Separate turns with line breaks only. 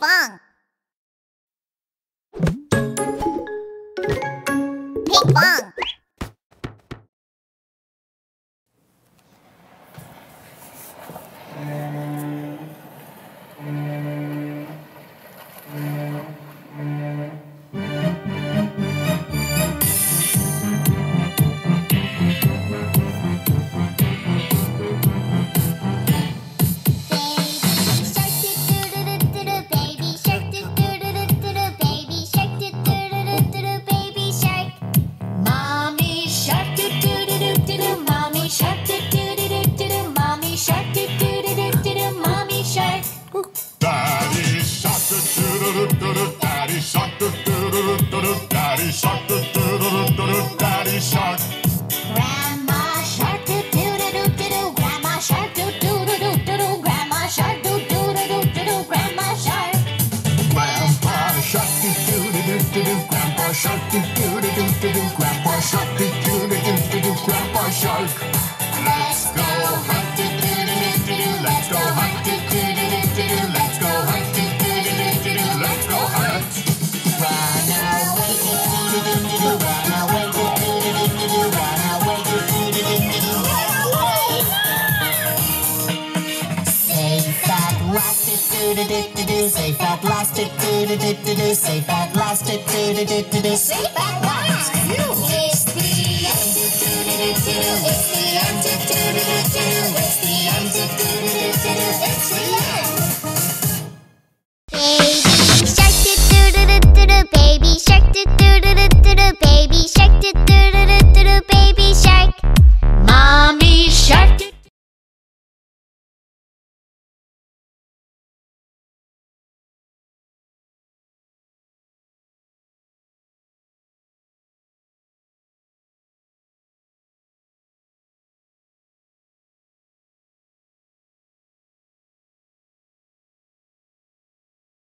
bong. Ping pong.
Daddy shark doo doo doo doo doo. Daddy shark doo doo doo doo doo. Daddy shark.
Grandma shark doo doo doo doo doo doo. Grandma shark doo doo doo doo doo doo. Grandma shark doo doo doo doo doo doo. Grandma shark.
Grandpa shark doo doo doo doo doo. Grandpa shark doo doo doo doo doo. Grandpa shark doo doo do do do do do. Safe at last, do do do do do do. Safe at last, do do do do do do. Safe at last. It's the end, do do do do. It's the end, do do do do. It's the end, do do do do do. It's